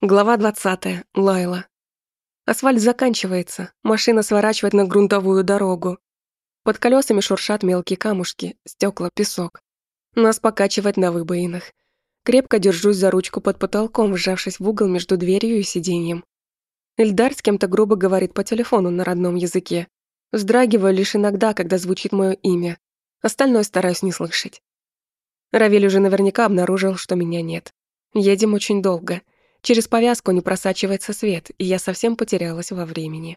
Глава 20. Лайла. Асфальт заканчивается, машина сворачивает на грунтовую дорогу. Под колесами шуршат мелкие камушки, стекла, песок. Нас покачивает на выбоинах. Крепко держусь за ручку под потолком, вжавшись в угол между дверью и сиденьем. Эльдар с кем-то грубо говорит по телефону на родном языке. Вздрагиваю лишь иногда, когда звучит мое имя. Остальное стараюсь не слышать. Равиль уже наверняка обнаружил, что меня нет. Едем очень долго — Через повязку не просачивается свет, и я совсем потерялась во времени.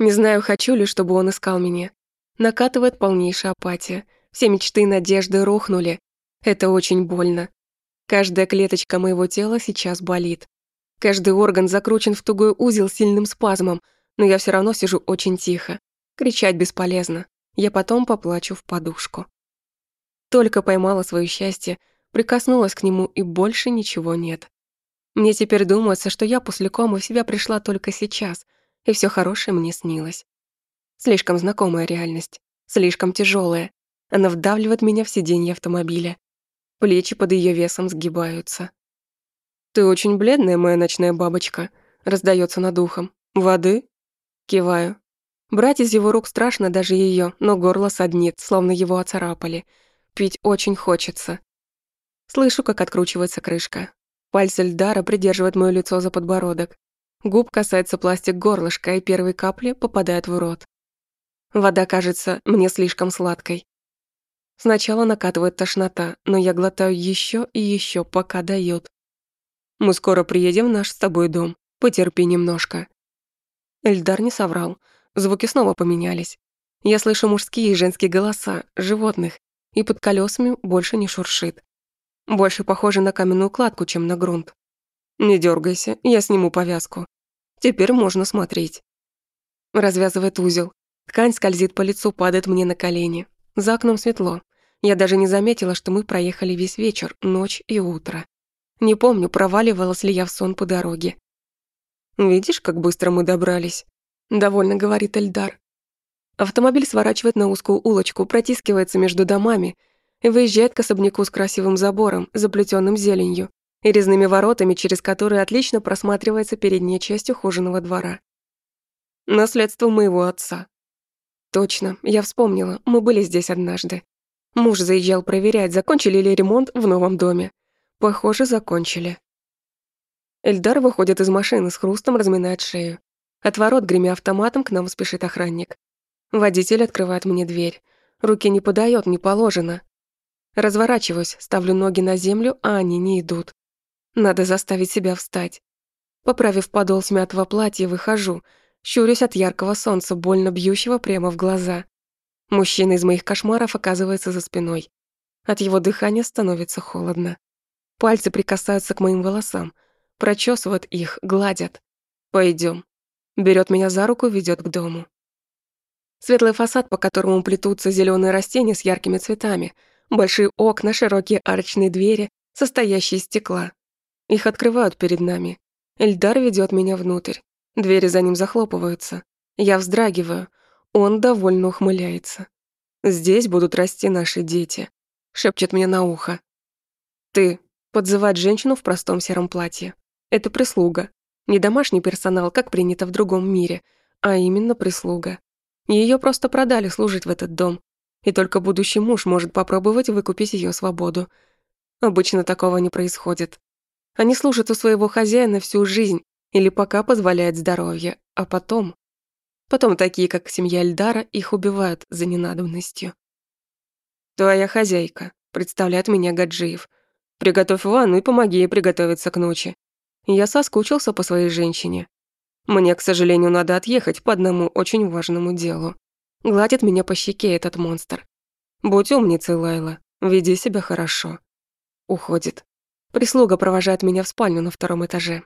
Не знаю, хочу ли, чтобы он искал меня. Накатывает полнейшая апатия. Все мечты и надежды рухнули. Это очень больно. Каждая клеточка моего тела сейчас болит. Каждый орган закручен в тугой узел сильным спазмом, но я все равно сижу очень тихо. Кричать бесполезно. Я потом поплачу в подушку. Только поймала свое счастье, прикоснулась к нему, и больше ничего нет. Мне теперь думается, что я после комы в себя пришла только сейчас, и все хорошее мне снилось. Слишком знакомая реальность, слишком тяжелая. Она вдавливает меня в сиденье автомобиля. Плечи под ее весом сгибаются. «Ты очень бледная, моя ночная бабочка», — раздается над ухом. «Воды?» Киваю. Брать из его рук страшно даже ее, но горло саднит, словно его оцарапали. Пить очень хочется. Слышу, как откручивается крышка. Пальцы Льдара придерживают моё лицо за подбородок. Губ касается пластик горлышка, и первые капли попадают в рот. Вода кажется мне слишком сладкой. Сначала накатывает тошнота, но я глотаю ещё и ещё, пока даёт. Мы скоро приедем в наш с тобой дом. Потерпи немножко. Эльдар не соврал. Звуки снова поменялись. Я слышу мужские и женские голоса, животных, и под колесами больше не шуршит. Больше похоже на каменную кладку, чем на грунт. Не дергайся, я сниму повязку. Теперь можно смотреть. Развязывает узел. Ткань скользит по лицу, падает мне на колени. За окном светло. Я даже не заметила, что мы проехали весь вечер, ночь и утро. Не помню, проваливалась ли я в сон по дороге. «Видишь, как быстро мы добрались?» — довольно говорит Эльдар. Автомобиль сворачивает на узкую улочку, протискивается между домами, выезжает к особняку с красивым забором, заплетенным зеленью, и резными воротами, через которые отлично просматривается передняя часть ухоженного двора. Наследство моего отца. Точно, я вспомнила, мы были здесь однажды. Муж заезжал проверять, закончили ли ремонт в новом доме. Похоже, закончили. Эльдар выходит из машины с хрустом, разминает шею. От ворот, гремя автоматом, к нам спешит охранник. Водитель открывает мне дверь. Руки не подает, не положено. Разворачиваюсь, ставлю ноги на землю, а они не идут. Надо заставить себя встать. Поправив подол смятого платья, выхожу, щурюсь от яркого солнца, больно бьющего прямо в глаза. Мужчина из моих кошмаров оказывается за спиной. От его дыхания становится холодно. Пальцы прикасаются к моим волосам, прочесывают их, гладят. Пойдем. Берет меня за руку, ведет к дому. Светлый фасад, по которому плетутся зеленые растения с яркими цветами — Большие окна, широкие арочные двери, состоящие из стекла. Их открывают перед нами. Эльдар ведет меня внутрь. Двери за ним захлопываются. Я вздрагиваю. Он довольно ухмыляется. «Здесь будут расти наши дети», — шепчет мне на ухо. «Ты», — подзывает женщину в простом сером платье. «Это прислуга. Не домашний персонал, как принято в другом мире, а именно прислуга. Ее просто продали служить в этот дом, и только будущий муж может попробовать выкупить ее свободу. Обычно такого не происходит. Они служат у своего хозяина всю жизнь или пока позволяет здоровье, а потом... Потом такие, как семья Эльдара, их убивают за ненадобностью. «Твоя хозяйка», — представляет меня Гаджиев. «Приготовь ванну и помоги ей приготовиться к ночи». Я соскучился по своей женщине. Мне, к сожалению, надо отъехать по одному очень важному делу. Гладит меня по щеке этот монстр. Будь умницей, Лайла. Веди себя хорошо. Уходит. Прислуга провожает меня в спальню на втором этаже.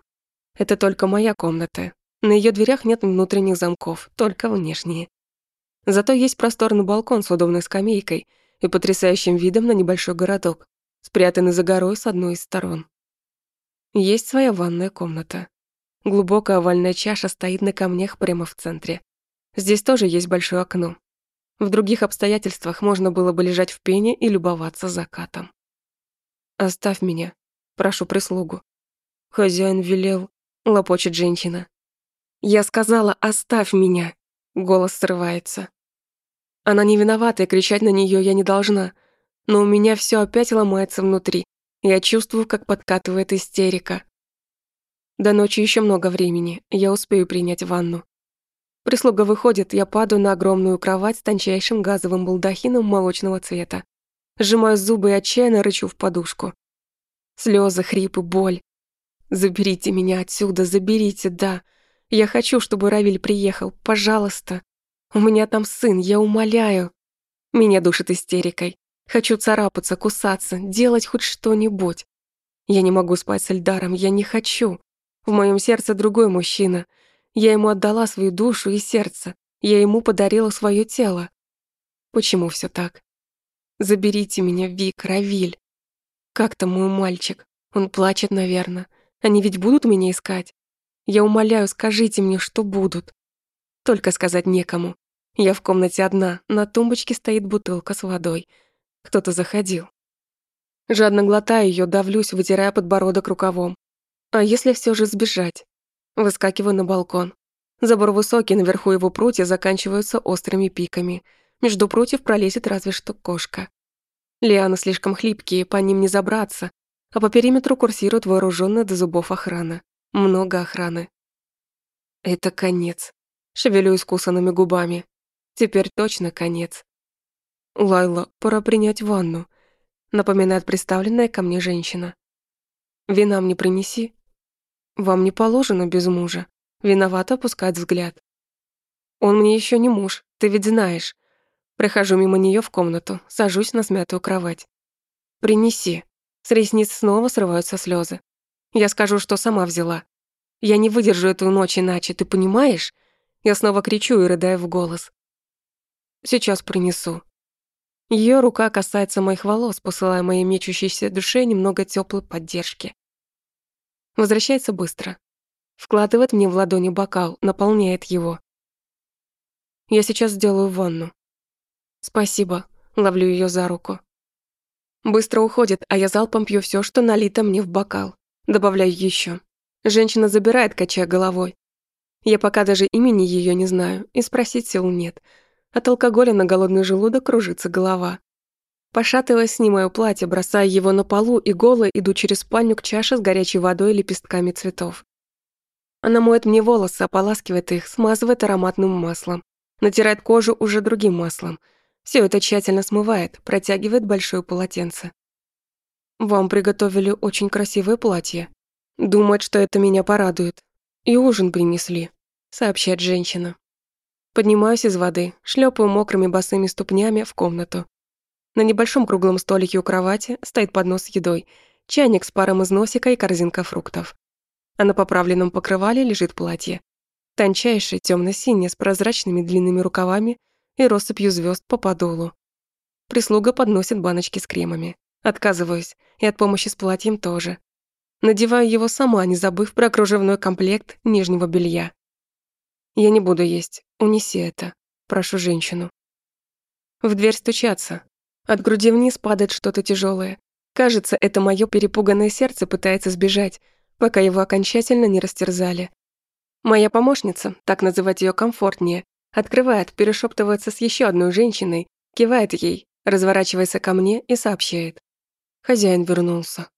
Это только моя комната. На ее дверях нет внутренних замков, только внешние. Зато есть просторный балкон с удобной скамейкой и потрясающим видом на небольшой городок, спрятанный за горой с одной из сторон. Есть своя ванная комната. Глубокая овальная чаша стоит на камнях прямо в центре. Здесь тоже есть большое окно. В других обстоятельствах можно было бы лежать в пене и любоваться закатом. «Оставь меня», — прошу прислугу. Хозяин велел, лопочет женщина. Я сказала, оставь меня. Голос срывается. Она не виновата, и кричать на нее я не должна. Но у меня все опять ломается внутри. Я чувствую, как подкатывает истерика. До ночи еще много времени, я успею принять ванну. Прислуга выходит, я падаю на огромную кровать с тончайшим газовым балдахином молочного цвета. Сжимаю зубы и отчаянно рычу в подушку. Слезы, хрипы, боль. Заберите меня отсюда, заберите, да. Я хочу, чтобы Равиль приехал, пожалуйста. У меня там сын, я умоляю. Меня душит истерикой. Хочу царапаться, кусаться, делать хоть что-нибудь. Я не могу спать с Эльдаром, я не хочу. В моем сердце другой мужчина — я ему отдала свою душу и сердце. Я ему подарила свое тело. Почему все так? Заберите меня, Вик, Равиль. Как там мой мальчик? Он плачет, наверное. Они ведь будут меня искать? Я умоляю, скажите мне, что будут. Только сказать некому. Я в комнате одна, на тумбочке стоит бутылка с водой. Кто-то заходил. Жадно глотаю ее, давлюсь, вытирая подбородок рукавом. А если все же сбежать? Выскакиваю на балкон. Забор высокий, наверху его прутья заканчиваются острыми пиками. Между прутьев пролезет разве что кошка. Лианы слишком хлипкие, по ним не забраться, а по периметру курсирует вооруженная до зубов охрана. Много охраны. Это конец. Шевелю искусанными губами. Теперь точно конец. Лайла, пора принять ванну, напоминает представленная ко мне женщина. Вина мне принеси. Вам не положено без мужа. Виновато опускать взгляд. Он мне еще не муж, ты ведь знаешь. Прохожу мимо нее в комнату, сажусь на смятую кровать. Принеси. С ресниц снова срываются слезы. Я скажу, что сама взяла. Я не выдержу эту ночь иначе, ты понимаешь? Я снова кричу и рыдаю в голос. Сейчас принесу. Ее рука касается моих волос, посылая моей мечущейся душе немного теплой поддержки. Возвращается быстро. Вкладывает мне в ладони бокал, наполняет его. Я сейчас сделаю ванну. Спасибо. Ловлю ее за руку. Быстро уходит, а я залпом пью все, что налито мне в бокал. Добавляю еще. Женщина забирает, качая головой. Я пока даже имени ее не знаю, и спросить сил нет. От алкоголя на голодный желудок кружится голова. Пошатываясь, снимаю платье, бросая его на полу и голая иду через спальню к чаше с горячей водой и лепестками цветов. Она моет мне волосы, ополаскивает их, смазывает ароматным маслом, натирает кожу уже другим маслом. Все это тщательно смывает, протягивает большое полотенце. «Вам приготовили очень красивое платье. Думает, что это меня порадует. И ужин принесли», — сообщает женщина. Поднимаюсь из воды, шлепаю мокрыми босыми ступнями в комнату. На небольшом круглом столике у кровати стоит поднос с едой, чайник с паром из носика и корзинка фруктов. А на поправленном покрывале лежит платье. Тончайшее, темно-синее, с прозрачными длинными рукавами и россыпью звезд по подолу. Прислуга подносит баночки с кремами. Отказываюсь, и от помощи с платьем тоже. Надеваю его сама, не забыв про кружевной комплект нижнего белья. Я не буду есть, унеси это, прошу женщину. В дверь стучатся, от груди вниз падает что-то тяжелое. Кажется, это мое перепуганное сердце пытается сбежать, пока его окончательно не растерзали. Моя помощница, так называть ее комфортнее, открывает, перешептывается с еще одной женщиной, кивает ей, разворачивается ко мне и сообщает. Хозяин вернулся.